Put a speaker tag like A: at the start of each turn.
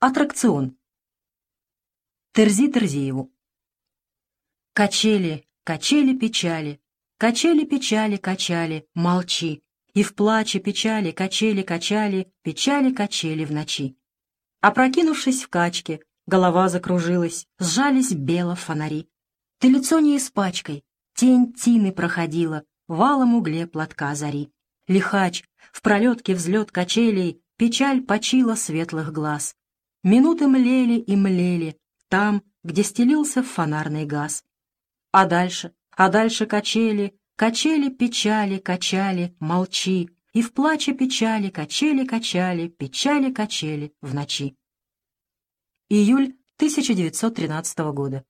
A: Аттракцион. Терзи Терзиеву. Качели, качели печали, качели печали, качали, молчи. И в плаче печали, качели, качали, печали, качели в ночи. Опрокинувшись в качке, голова закружилась, сжались бело фонари. Ты лицо не испачкай, тень тины проходила, валом угле платка зари. Лихач, в пролетке взлет качелей, печаль почила светлых глаз. Минуты млели и млели, там, где стелился фонарный газ. А дальше, а дальше качели, качели печали, качали, молчи, и в плаче печали, качели, качали, печали, качели в ночи. Июль 1913 года.